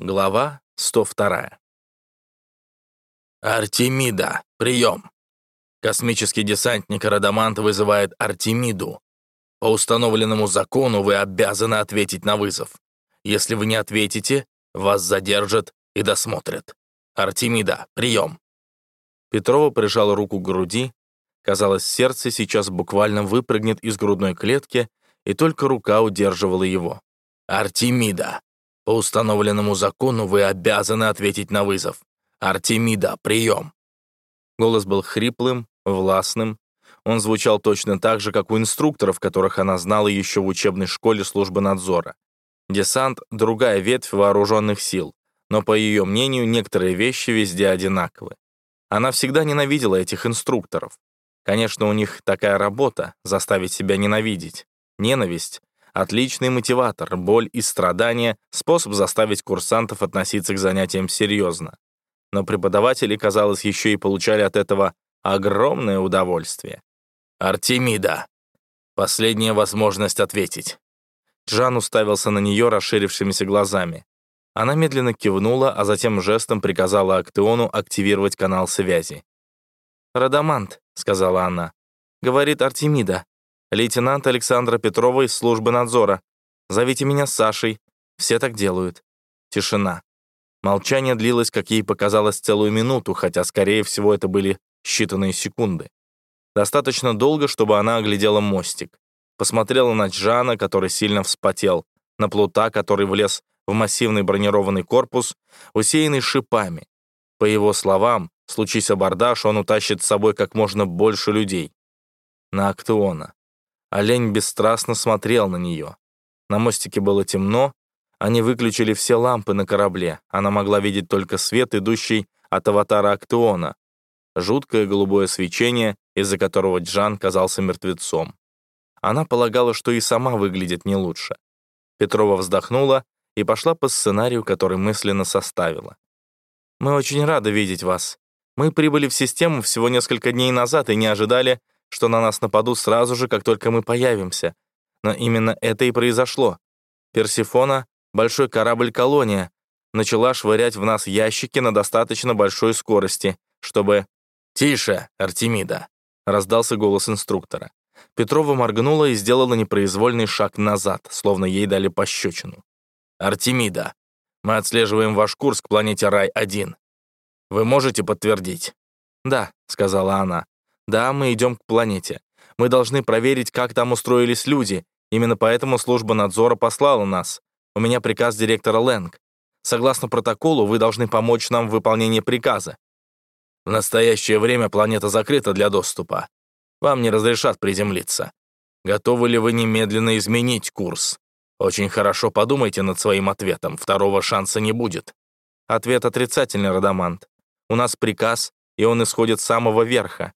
Глава 102. «Артемида, прием!» Космический десантник Радамант вызывает Артемиду. По установленному закону вы обязаны ответить на вызов. Если вы не ответите, вас задержат и досмотрят. Артемида, прием!» Петрова прижала руку к груди. Казалось, сердце сейчас буквально выпрыгнет из грудной клетки, и только рука удерживала его. «Артемида, по установленному закону вы обязаны ответить на вызов. Артемида, прием!» Голос был хриплым, властным. Он звучал точно так же, как у инструкторов, которых она знала еще в учебной школе службы надзора. Десант — другая ветвь вооруженных сил, но, по ее мнению, некоторые вещи везде одинаковы. Она всегда ненавидела этих инструкторов. Конечно, у них такая работа — заставить себя ненавидеть. Ненависть Отличный мотиватор, боль и страдания — способ заставить курсантов относиться к занятиям серьезно. Но преподаватели, казалось, еще и получали от этого огромное удовольствие. «Артемида!» Последняя возможность ответить. Джан уставился на нее расширившимися глазами. Она медленно кивнула, а затем жестом приказала Актеону активировать канал связи. «Радамант», — сказала она, — «говорит Артемида. Лейтенант Александра Петрова из службы надзора. Зовите меня Сашей. Все так делают. Тишина. Молчание длилось, как ей показалось, целую минуту, хотя, скорее всего, это были считанные секунды. Достаточно долго, чтобы она оглядела мостик. Посмотрела на Джана, который сильно вспотел, на Плута, который влез в массивный бронированный корпус, усеянный шипами. По его словам, случись абордаж, он утащит с собой как можно больше людей. На Актеона. Олень бесстрастно смотрел на нее. На мостике было темно, они выключили все лампы на корабле. Она могла видеть только свет, идущий от аватара Актеона. Жуткое голубое свечение, из-за которого Джан казался мертвецом. Она полагала, что и сама выглядит не лучше. Петрова вздохнула и пошла по сценарию, который мысленно составила. «Мы очень рады видеть вас. Мы прибыли в систему всего несколько дней назад и не ожидали, что на нас нападут сразу же, как только мы появимся. Но именно это и произошло. Персифона, большой корабль-колония, начала швырять в нас ящики на достаточно большой скорости, чтобы... «Тише, Артемида!» — раздался голос инструктора. Петрова моргнула и сделала непроизвольный шаг назад, словно ей дали пощечину. «Артемида, мы отслеживаем ваш курс к планете Рай-1. Вы можете подтвердить?» «Да», — сказала она. Да, мы идем к планете. Мы должны проверить, как там устроились люди. Именно поэтому служба надзора послала нас. У меня приказ директора Лэнг. Согласно протоколу, вы должны помочь нам в выполнении приказа. В настоящее время планета закрыта для доступа. Вам не разрешат приземлиться. Готовы ли вы немедленно изменить курс? Очень хорошо подумайте над своим ответом, второго шанса не будет. Ответ отрицательный, Радамант. У нас приказ, и он исходит с самого верха.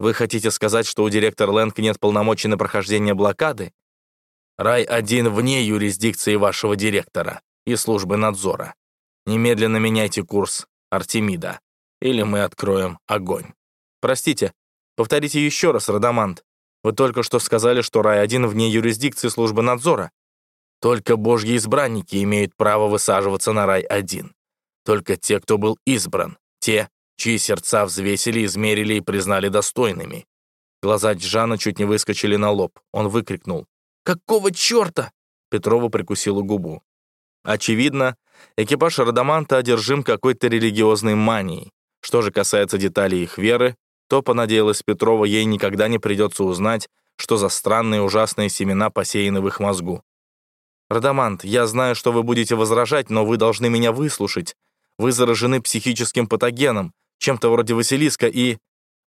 Вы хотите сказать, что у директора Лэнг нет полномочий на прохождение блокады? Рай-1 вне юрисдикции вашего директора и службы надзора. Немедленно меняйте курс Артемида, или мы откроем огонь. Простите, повторите еще раз, Радамант. Вы только что сказали, что Рай-1 вне юрисдикции службы надзора. Только божьи избранники имеют право высаживаться на Рай-1. Только те, кто был избран, те, чьи сердца взвесили, измерили и признали достойными. Глаза Джана чуть не выскочили на лоб. Он выкрикнул. «Какого черта?» Петрова прикусила губу. Очевидно, экипаж Радаманта одержим какой-то религиозной манией. Что же касается деталей их веры, то, понадеялась Петрова, ей никогда не придется узнать, что за странные ужасные семена посеяны в их мозгу. «Радамант, я знаю, что вы будете возражать, но вы должны меня выслушать. Вы заражены психическим патогеном, чем-то вроде Василиска и...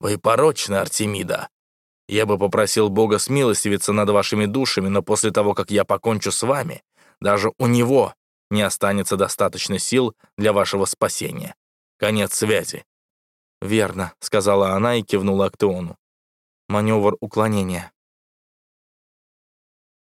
Вы порочны, Артемида. Я бы попросил Бога смилостивиться над вашими душами, но после того, как я покончу с вами, даже у него не останется достаточно сил для вашего спасения. Конец связи». «Верно», — сказала она и кивнула Актеону. «Маневр уклонения».